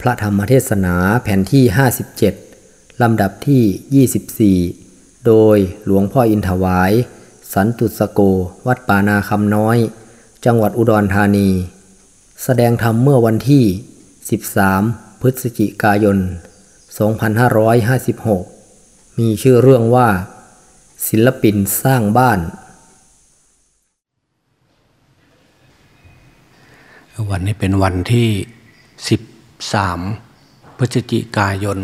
พระธรรมเทศนาแผ่นที่ 57 ลำดับที่ 24 โดยหลวงพ่ออินถวาย สันตุสโก วัดป่านาคำน้อย จังหวัดอุดรธานี แสดงธรรมเมื่อวันที่ 13 พฤศจิกายน 2556 มีชื่อเรื่องว่า ศิลปินสร้างบ้าน วันนี้เป็นวันที่ 3 พฤศจิกายน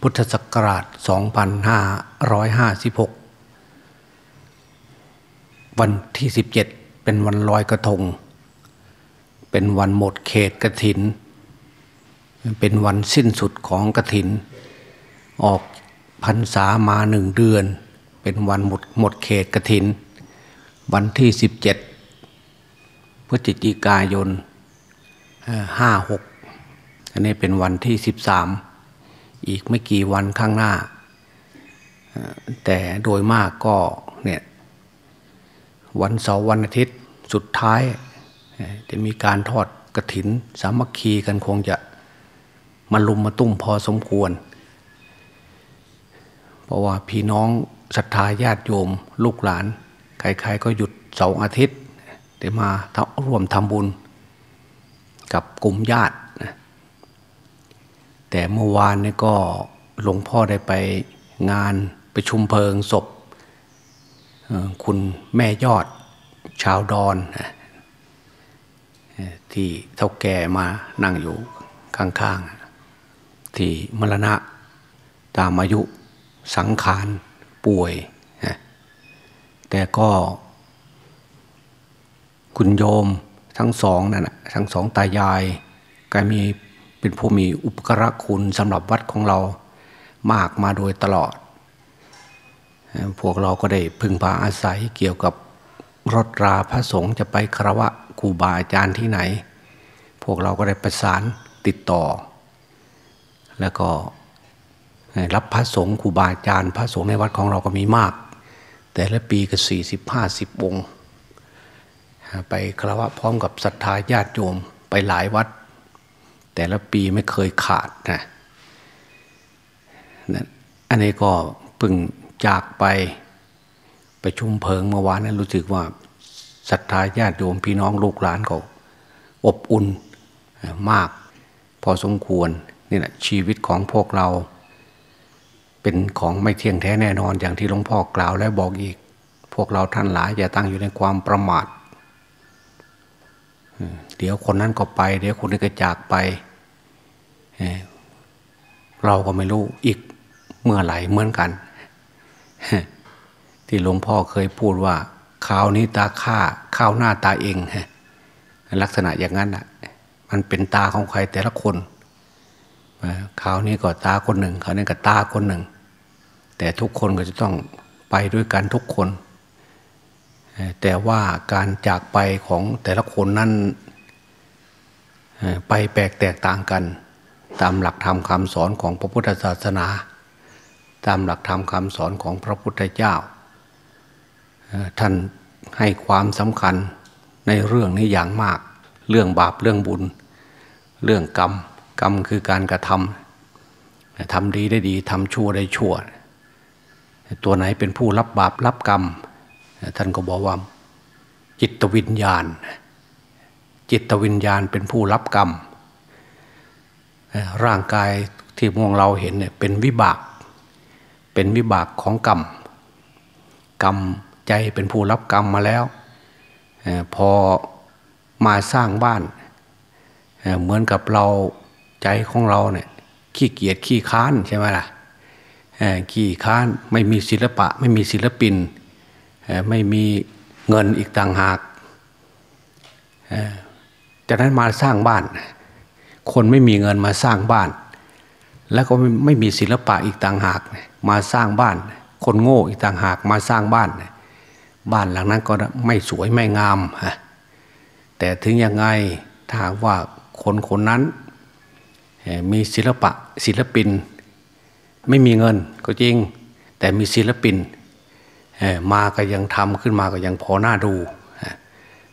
พุทธศักราช 2556 วันที่ 17 เป็นวันลอยกระทง เป็นวันหมดเขตกระถิน เป็นวันสิ้นสุดของกระถิน ออกพรรษามาหนึ่งเดือน เป็นวันหมดหมดเขตกระถิน วันที่ 17 พฤศจิกายนห้าหก อันนี้เป็นวันที่สิบสามอีกไม่กี่วันข้างหน้า แต่โดยมากก็เนี่ยวันเสาร์วันอาทิตย์สุดท้าย จะมีการทอดกระถิน สามัคคีกันคงจะมาลุมมาตุ้มพอสมควร เพราะว่าพี่น้องศรัทธาญาติโยม ลูกหลาน ใครๆก็หยุดเสาร์อาทิตย์เดี๋ยวมาร่วมทำบุญ กับกลุ่มญาติ แต่เมื่อวานนี่ก็หลวงพ่อได้ไปงานไปชุมเพลิงศพคุณแม่ยอดชาวดอนที่เท่าแก่มานั่งอยู่ข้างๆ ที่มรณะตามอายุสังขารป่วย แต่ก็ คุณโยมทั้งสองนั่นแหะทั้งสองตายายก็มี เป็นผู้มีอุปกรคุณสำหรับวัดของเรามากมาโดยตลอด พวกเราก็ได้พึงพาอาศัยเกี่ยวกับรถราพระสงฆ์จะไปคารวะครูบาอาจารย์ที่ไหน พวกเราก็ได้ประสานติดต่อ แล้วก็รับพระสงฆ์ครูบาอาจารย์ พระสงฆ์ในวัดของเราก็มีมาก แต่ละปีก็สี่สิบห้าสิบองค์ ไปคารวะพร้อมกับศรัทธาญาติโยมไปหลายวัด แต่ละปีไม่เคยขาดนะนั่นอันนี้ก็พึ่งจากไปไปชุมเพลิงเมื่อวานนั้นรู้สึกว่าศรัทธาญาติโยมพี่น้องลูกหลานก็อบอุ่นมาก พอสมควรนี่แหละชีวิตของพวกเรา เป็นของไม่เที่ยงแท้แน่นอนอย่างที่หลวงพ่อกล่าวและบอกอีก พวกเราท่านหลายอย่าตั้งอยู่ในความประมาท เดี๋ยวคนนั้นก็ไป เดี๋ยวคนนี้ก็จากไป เราก็ไม่รู้อีกเมื่อไหร่เหมือนกัน ที่หลวงพ่อเคยพูดว่าข้าวนี้ตาข้าข้าวหน้าตาเองลักษณะอย่างนั้นอะ มันเป็นตาของใครแต่ละคนข้าวนี้ก็ตาคนหนึ่งข้าวนี้ก็ตาคนหนึ่ง แต่ทุกคนก็จะต้องไปด้วยกันทุกคน แต่ว่าการจากไปของแต่ละคนนั้นไปแปลกแตกต่างกัน ตามหลักธรรมคำสอนของพระพุทธศาสนา ตามหลักธรรมคำสอนของพระพุทธเจ้า ท่านให้ความสำคัญในเรื่องนี้อย่างมาก เรื่องบาปเรื่องบุญ เรื่องกรรม กรรมคือการกระทำทำดีได้ดีทำชั่วได้ชั่ว ตัวไหนเป็นผู้รับบาปรับกรรม ท่านก็บอกว่า จิตวิญญาณ จิตวิญญาณเป็นผู้รับกรรม ร่างกายที่มองเราเห็นเนี่ยเป็นวิบาก เป็นวิบากของกรรม กรรมใจเป็นผู้รับกรรมมาแล้ว พอมาสร้างบ้าน เหมือนกับเราใจของเราเนี่ยขี้เกียจขี้ค้านใช่ไหมล่ะขี้ค้านไม่มีศิลปะไม่มีศิลปิน ไม่มีเงินอีกต่างหากจากนั้นมาสร้างบ้าน คนไม่มีเงินมาสร้างบ้าน แล้วก็ไม่มีศิลปะอีกต่างหาก มาสร้างบ้าน คนโง่อีกต่างหากมาสร้างบ้าน บ้านหลังนั้นก็ไม่สวยไม่งามแต่ถึงยังไงถ้าว่าคนคนนั้นมีศิลปะศิลปิน ไม่มีเงินก็จริง แต่มีศิลปิน มาก็ยังทำขึ้นมาก็ยังพอหน้าดู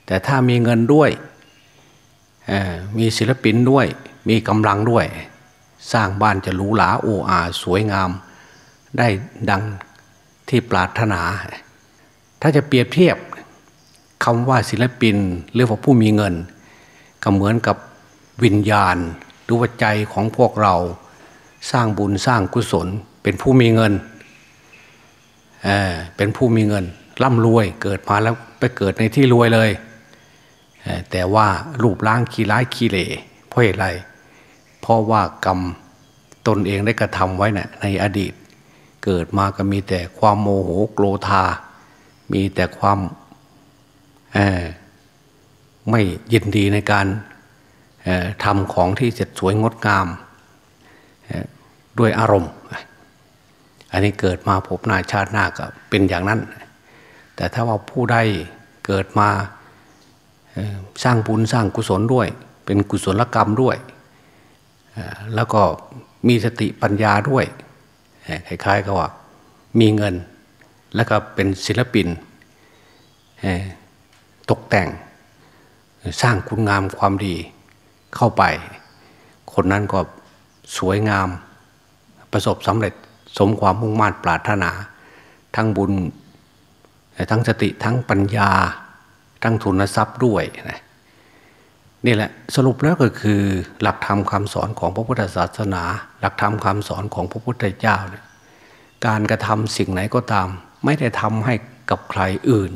แต่ถ้ามีเงินด้วย มีศิลปินด้วย มีกำลังด้วย สร้างบ้านจะหรูหราโอ้อาสวยงาม ได้ดังที่ปรารถนา ถ้าจะเปรียบเทียบคำว่าศิลปินหรือว่าผู้มีเงิน ก็เหมือนกับวิญญาณหรือว่าใจของพวกเรา สร้างบุญสร้างกุศลเป็นผู้มีเงิน เป็นผู้มีเงินร่ำรวยเกิดมาแล้วไปเกิดในที่รวยเลยแต่ว่ารูปร่างขี้ร้ายขี้เหร่เพราะอะไร เพราะว่ากรรมตนเองได้กระทำไว้นะ่ในอดีต เกิดมาก็มีแต่ความโมโหโกรธา มีแต่ความไม่ยินดีในการทำของที่เสร็จสวยงดงามด้วยอารมณ์ อันนี้เกิดมาพบหน้าชาติหน้าก็เป็นอย่างนั้น แต่ถ้าว่าผู้ใดเกิดมาสร้างบุญสร้างกุศลด้วย เป็นกุศลกรรมด้วย แล้วก็มีสติปัญญาด้วยคล้ายๆกับว่ามีเงินแล้วก็เป็นศิลปินตกแต่งสร้างคุณงามความดีเข้าไป คนนั้นก็สวยงามประสบสำเร็จ สมความมุ่งมั่นปรารถนา ทั้งบุญ ทั้งสติทั้งปัญญา ทั้งทุนทรัพย์ด้วยนะนี่แหละสรุปแล้วก็คือหลักธรรมคำสอนของพระพุทธศาสนา หลักธรรมคำสอนของพระพุทธเจ้าเนี่ยการกระทำสิ่งไหนก็ตาม ไม่ได้ทำให้กับใครอื่น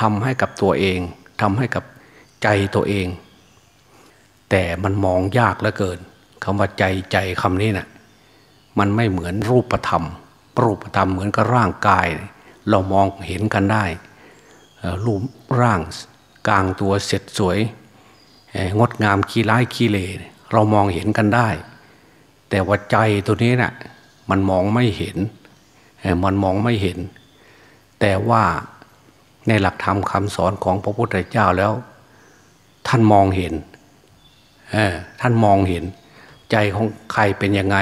ทำให้กับตัวเองทำให้กับใจตัวเอง แต่มันมองยากเหลือเกินคำว่าใจใจคำนี้นะ่ะ มันไม่เหมือนรูปธรรม รูปธรรมเหมือนกับร่างกาย เรามองเห็นกันได้รูปร่างกลางตัวเสร็จสวย งดงามขี้ร้ายขี้เลเรามองเห็นกันได้ แต่ว่าใจตัวนี้นะ่ะมันมองไม่เห็น มันมองไม่เห็น แต่ว่าในหลักธรรมคำสอนของพระพุทธเจ้าแล้ว ท่านมองเห็นท่านมองเห็น ใจของใครเป็นยังไง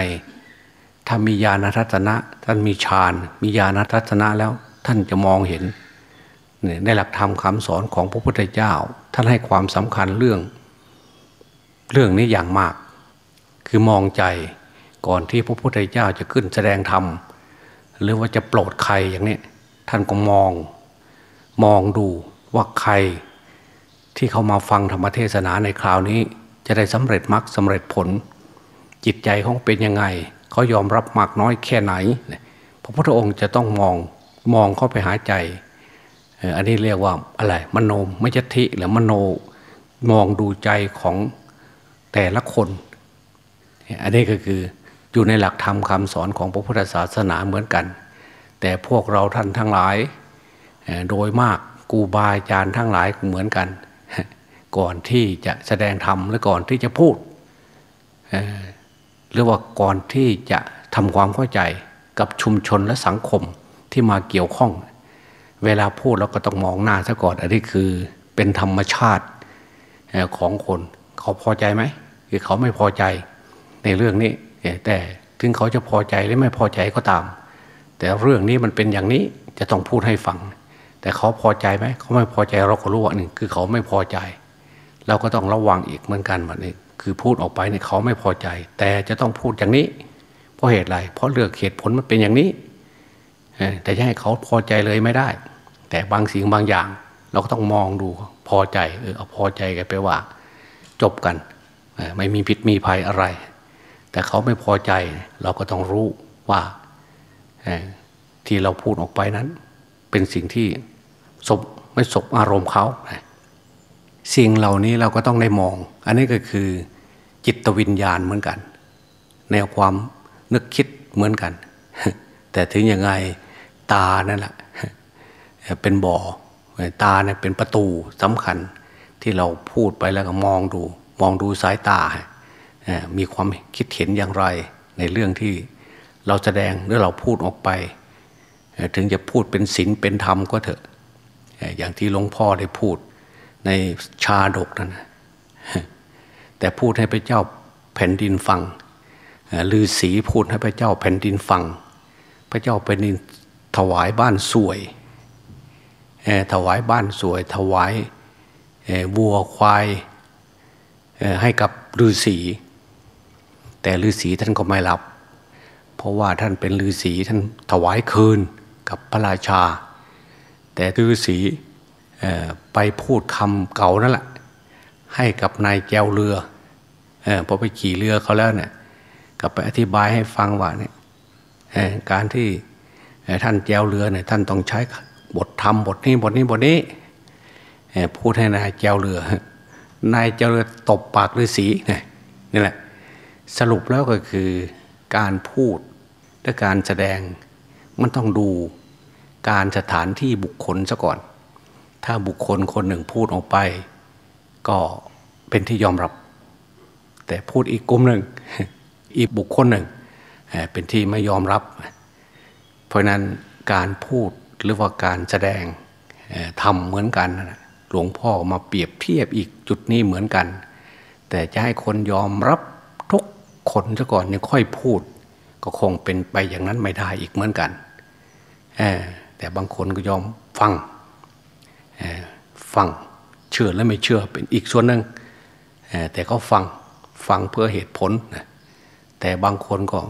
ถ้ามีญาณทัศนะ ท่านมีฌาน มีญาณทัศนะแล้วท่านจะมองเห็นในหลักธรรมคำสอนของพระพุทธเจ้า ท่านให้ความสำคัญเรื่อง เรื่องนี้อย่างมาก คือมองใจก่อนที่พระพุทธเจ้าจะขึ้นแสดงธรรมหรือว่าจะโปรดใครอย่างนี้ท่านก็มอง มองดูว่าใครที่เขามาฟังธรรมเทศนาในคราวนี้ จะได้สำเร็จมรรคสาเร็จผล จิตใจเขาเป็นยังไง เขายอมรับมากน้อยแค่ไหน พระพุทธองค์จะต้องมองมองเข้าไปหาใจ อันนี้เรียกว่าอะไรมโนมยทิหรือมโนมองดูใจของแต่ละคน อันนี้ก็คืออยู่ในหลักธรรมคำสอนของพระพุทธศาสนาเหมือนกัน แต่พวกเราท่านทั้งหลาย โดยมากกูบาอาจารย์ทั้งหลายเหมือนกัน ก่อนที่จะแสดงธรรมหรือก่อนที่จะพูด หรือว่าก่อนที่จะทำความเข้าใจกับชุมชนและสังคมที่มาเกี่ยวข้อง เวลาพูดเราก็ต้องมองหน้าซะก่อนอันนี้คือเป็นธรรมชาติของคนเขาพอใจไหมคือเขาไม่พอใจในเรื่องนี้แต่ถึงเขาจะพอใจหรือไม่พอใจก็ตาม แต่เรื่องนี้มันเป็นอย่างนี้จะต้องพูดให้ฟัง แต่เขาพอใจไหมเขาไม่พอใจเราก็รู้ว่าหนึ่งคือเขาไม่พอใจ เราก็ต้องระวังอีกเหมือนกันแบบนี้ คือพูดออกไปเนี่ยเขาไม่พอใจ แต่จะต้องพูดอย่างนี้ เพราะเหตุอะไร เพราะเลือกเหตุผลมันเป็นอย่างนี้แต่จะให้เขาพอใจเลยไม่ได้ แต่บางสิ่งบางอย่าง เราก็ต้องมองดูพอใจเออเอาพอใจกันไปว่า จบกันไม่มีพิษมีภัยอะไร แต่เขาไม่พอใจเราก็ต้องรู้ว่าที่เราพูดออกไปนั้น เป็นสิ่งที่สบไม่สบอารมณ์เขา สิ่งเหล่านี้เราก็ต้องได้มอง อันนี้ก็คือจิตวิญญาณเหมือนกัน แนวความนึกคิดเหมือนกัน แต่ถึงยังไงตานั่นแหละเป็นบ่อตาเนี่ยเป็นประตูสำคัญที่เราพูดไปแล้วก็มองดู มองดูสายตา มีความคิดเห็นอย่างไรในเรื่องที่เราแสดงหรือเราพูดออกไป ถึงจะพูดเป็นศีลเป็นธรรมก็เถอะ อย่างที่หลวงพ่อได้พูด ในชาดกนั่นแต่พูดให้พระเจ้าแผ่นดินฟังลือสีพูดให้พระเจ้าแผ่นดินฟัง พระเจ้าแผ่นดินถวายบ้านสวยถวายบ้านสวย ถวายวัวควายให้กับฤาษีแต่ฤาษีท่านก็ไม่รับ เพราะว่าท่านเป็นฤาษีท่านถวายคืนกับพระราชา แต่ฤาษี ไปพูดคำเก่านั่นแหละให้กับนายแจวเรือพอไปขี่เรือเขาแล้วเนี่ยกลับไปอธิบายให้ฟังว่าเนี่ยการที่ท่านแจวเรือเนี่ยท่านต้องใช้บทธรรมบทนี้บทนี้บทนี้พูดให้นายแจวเรือนายแจวเรือตบปากฤาษีนี่แหละสรุปแล้วก็คือการพูดและการแสดงมันต้องดูการสถานที่บุคคลซะก่อน ถ้าบุคคลคนหนึ่งพูดออกไป ก็เป็นที่ยอมรับ แต่พูดอีกกลุ่มหนึ่ง อีกบุคคลหนึ่ง เป็นที่ไม่ยอมรับ เพราะนั้นการพูดหรือว่าการแสดงทำเหมือนกันหลวงพ่อมาเปรียบเทียบอีกจุดนี้เหมือนกัน แต่จะให้คนยอมรับทุกคนซะก่อนยังค่อยพูด ก็คงเป็นไปอย่างนั้นไม่ได้อีกเหมือนกันแต่บางคนก็ยอมฟัง ฟังเชื่อและไม่เชื่อเป็นอีกส่วนหนึ่งแต่เขาฟังฟังเพื่อเหตุผลแต่บางคนก็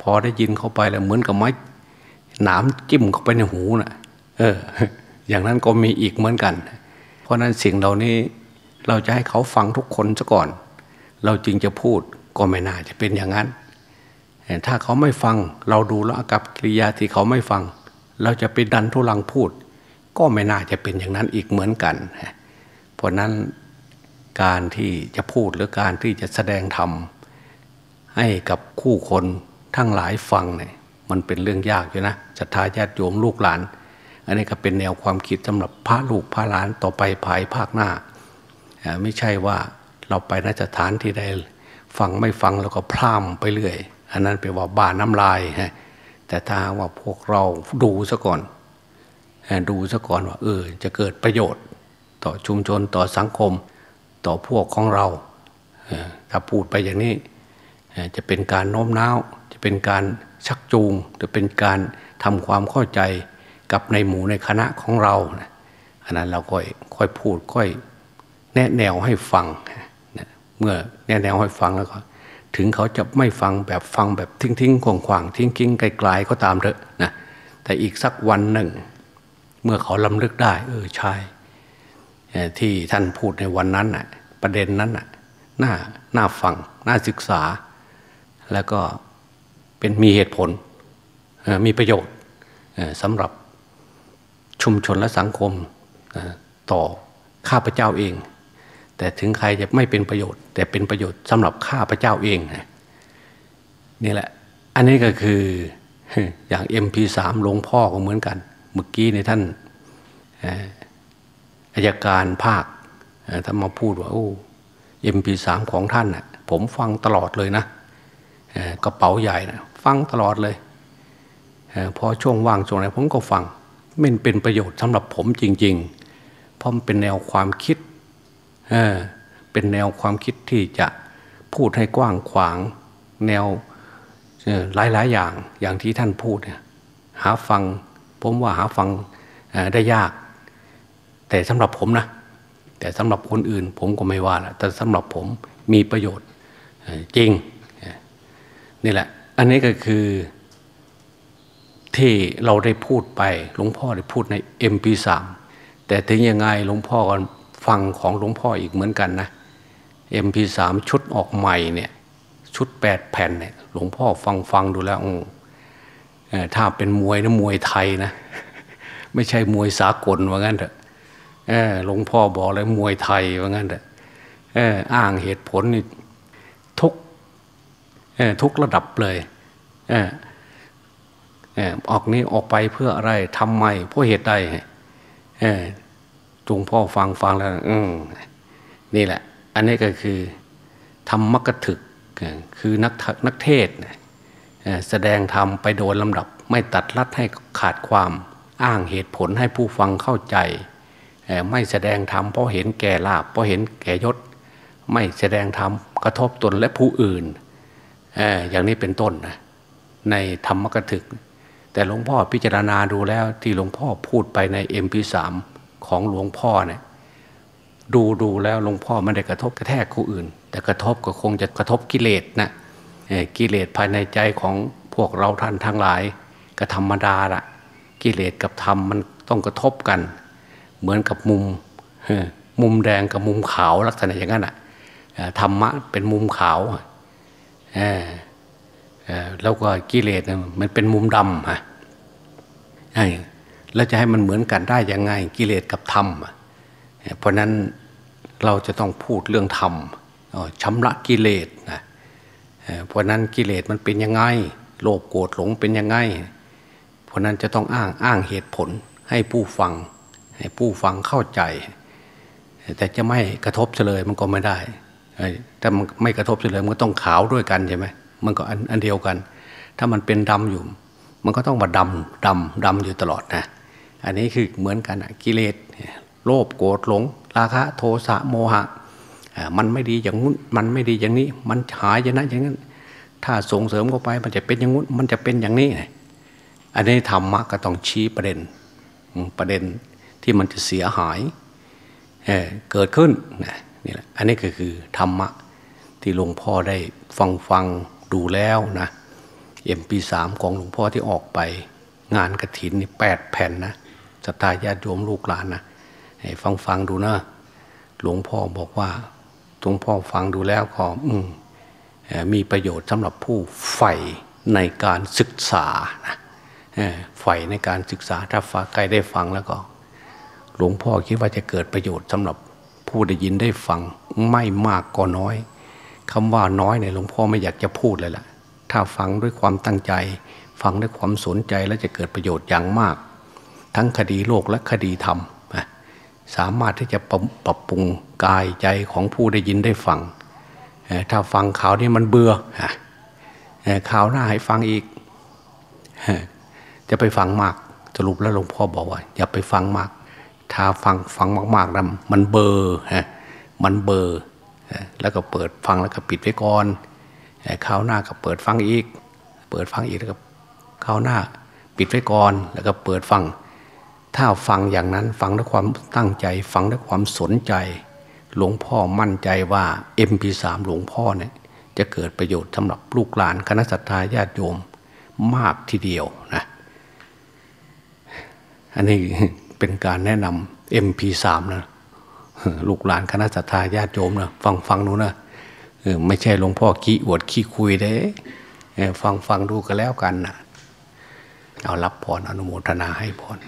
พอได้ยินเข้าไปแล้วเหมือนกับไม้หนามจิ้มเข้าไปในหูนะ่ะเออ อย่างนั้นก็มีอีกเหมือนกัน เพราะนั้นสิ่งเหล่านี้เราจะให้เขาฟังทุกคนซะก่อน เราจึงจะพูดก็ไม่น่าจะเป็นอย่างนั้น ถ้าเขาไม่ฟังเราดูแล้วกับกิริยาที่เขาไม่ฟัง เราจะไปดันทุลังพูด ก็ไม่น่าจะเป็นอย่างนั้นอีกเหมือนกัน เพราะนั้นการที่จะพูดหรือการที่จะแสดงธรรมให้กับคู่คนทั้งหลายฟังเนี่ยมันเป็นเรื่องยากอยู่นะศรัทธาญาติโยมลูกหลาน อันนี้ก็เป็นแนวความคิดสำหรับพระลูกพระหลานต่อไปภายภาคหน้า ไม่ใช่ว่าเราไปนสถานที่ใดฟังไม่ฟังแล้วก็พร่ำไปเรื่อย อันนั้นแปลว่าบ้าน้ำลายฮะแต่ถ้าว่าพวกเราดูซะก่อน ดูซะก่อนว่าเออจะเกิดประโยชน์ ต่อชุมชนต่อสังคม ต่อพวกของเราถ้าพูดไปอย่างนี้จะเป็นการโน้มน้าว จะเป็นการชักจูง จะเป็นการทำความเข้าใจกับในหมู่ในคณะของเราอันนั้นเราค่อยค่อยพูดค่อยแนะแนวให้ฟังเมื่อแนะแนวให้ฟังแล้วก็ถึงเขาจะไม่ฟังแบบฟังแบบทิ้งทิ้งขวางขวางทิ้งทิ้งไกลๆก็ตามเถอะนะแต่อีกสักวันหนึ่ง เมื่อเขาลำลึกได้ เออใช่ที่ท่านพูดในวันนั้นน่ะประเด็นนั้นน่ะน่าน่าฟังน่าศึกษา แล้วก็เป็นมีเหตุผลมีประโยชน์สำหรับชุมชนและสังคมต่อข้าพเจ้าเอง แต่ถึงใครจะไม่เป็นประโยชน์ แต่เป็นประโยชน์สำหรับข้าพเจ้าเองนี่แหละ อันนี้ก็คืออย่าง MP3 หลวงพ่อก็เหมือนกัน เมื่อกี้ในท่านอายการภาคท่านมาพูดว่าโอ้ MP3 ของท่านน่ะผมฟังตลอดเลยนะกระเป๋าใหญ่นะฟังตลอดเลยพอช่วงว่างช่วงไหนผมก็ฟังมันเป็นประโยชน์สำหรับผมจริง ๆ เพราะมันเป็นแนวความคิดเเป็นแนวความคิดที่จะพูดให้กว้างขวางแนวหลายๆอย่างอย่างที่ท่านพูดเนี่ยหาฟัง ผมว่าหาฟังได้ยาก แต่สำหรับผมนะ แต่สำหรับคนอื่น ผมก็ไม่ว่าละแต่สำหรับผมมีประโยชน์จริงนี่แหละ อันนี้ก็คือที่เราได้พูดไปหลวงพ่อได้พูดใน MP3 แต่ถึงยังไงหลวงพ่อก็ฟังของหลวงพ่ออีกเหมือนกันนะ MP3 ชุดออกใหม่เนี่ยชุดแปดแผ่นเนี่ยหลวงพ่อฟังฟังดูแล้ว ถ้าเป็นมวยนะมวยไทยนะ ไม่ใช่มวยสากลว่างั้นเถอะหลวงพ่อบอกเลยมวยไทยว่างั้นเถอะอ้างเหตุผลนี่ทุกทุกระดับเลยออกนี้ออกไปเพื่ออะไรทำไมเพราะเหตุใดจงพ่อฟังฟังแล้วนี่แหละ อันนี้ก็คือทำมักกะถึกคือนักนักเทศ แสดงธรรมไปโดยลำดับไม่ตัดลัดให้ขาดความอ้างเหตุผลให้ผู้ฟังเข้าใจ ไม่แสดงธรรมเพราะเห็นแก่ลาบเพราะเห็นแก่ยศ ไม่แสดงธรรมกระทบตนและผู้อื่นอย่างนี้เป็นต้นนะในธรรมกถึก แต่หลวงพ่อพิจารณาดูแล้วที่หลวงพ่อพูดไปในเอ็มพีสามของหลวงพ่อเนี่ยดูดูแล้วหลวงพ่อไม่ได้กระทบกระแทกคนอื่น แต่กระทบก็คงจะกระทบกิเลสนะ กิเลสภายในใจของพวกเราท่านทั้งหลายก็ธรรมดาละกิเลสกับธรรมมันต้องกระทบกัน เหมือนกับมุมมุมแดงกับมุมขาวลักษณะอย่างนั้นอะธรรมะเป็นมุมขาวแล้วก็กิเลสมันเป็นมุมดำฮะแล้วจะให้มันเหมือนกันได้ยังไง กิเลสกับธรรมเพราะนั้นเราจะต้องพูดเรื่องธรรมชำระกิเลสนะ เพราะนั้นกิเลสมันเป็นยังไง โลภโกรธหลงเป็นยังไง เพราะนั้นจะต้องอ้างอ้างเหตุผลให้ผู้ฟัง ให้ผู้ฟังเข้าใจ แต่จะไม่กระทบเลยมันก็ไม่ได้ถ้ามันไม่กระทบเลยมันก็ต้องขาวด้วยกันใช่ไหมมันก็อันอันเดียวกัน ถ้ามันเป็นดำอยู่ มันก็ต้องมาดำดำดำอยู่ตลอดนะอันนี้คือเหมือนกันกิเลสโลภโกรธหลง ราคะโทสะโมหะ มันไม่ดีอย่างนู้นมันไม่ดีอย่างนี้ มันหายอย่างนั้นอย่างนั้น ถ้าส่งเสริมเข้าไปมันจะเป็นอย่างนู้นมันจะเป็นอย่างนี้อันนี้ธรรมะก็ต้องชี้ประเด็นประเด็นที่มันจะเสียหายเเกิดขึ้นนี่แหละอันนี้ก็คือธรรมะที่หลวงพ่อได้ฟังฟังดูแล้วนะเอ็มพีสามของหลวงพ่อที่ออกไปงานกระถินนี่แปดแผ่นนะสตาญาติโยมลูกหลานนะฟังฟังดูนะหลวงพ่อบอกว่า หลวงพ่อฟังดูแล้วก็อืมมีประโยชน์สำหรับผู้ใฝ่ในการศึกษานะใฝ่ในการศึกษาถ้าฟังใครได้ฟังแล้วก็ หลวงพ่อคิดว่าจะเกิดประโยชน์สำหรับผู้ได้ยินได้ฟังไม่มากก็น้อยคำว่าน้อยเนี่ยหลวงพ่อไม่อยากจะพูดเลยล่ะ ถ้าฟังด้วยความตั้งใจ ฟังด้วยความสนใจแล้วจะเกิดประโยชน์อย่างมาก ทั้งคดีโลกและคดีธรรมสามารถที่จะปรับปรุง กายใจของผู้ได้ยินได้ฟัง ถ้าฟังข่าวนี้มันเบื่อข่าวหน้าให้ฟังอีก จะไปฟังมากสรุปแล้วหลวงพ่อบอกว่า อย่าไปฟังมาก ถ้าฟังฟังมากๆนะมันเบอร์มันเบอร์แล้วก็เปิดฟังแล้วก็ปิดไว้ก่อนคราวหน้าก็เปิดฟังอีก เปิดฟังอีกแล้วก็คราวหน้า ปิดไว้ก่อนแล้วก็เปิดฟังถ้าฟังอย่างนั้นฟังด้วยความตั้งใจ ฟังด้วยความสนใจ หลวงพ่อมั่นใจว่า MP3 หลวงพ่อเนี่ยจะเกิดประโยชน์สำหรับลูกหลานคณะสัตยาญาติโยมมากทีเดียวนะอันนี้เป็นการแนะนำ MP3 นะลูกหลานคณะสัตยาญาติโยมนะฟังฟังดูนะไม่ใช่หลวงพ่อขี้อวดขี้คุยเด้ฟังฟังดูกันแล้วกันนะเอารับพรออนุโมทนาให้พร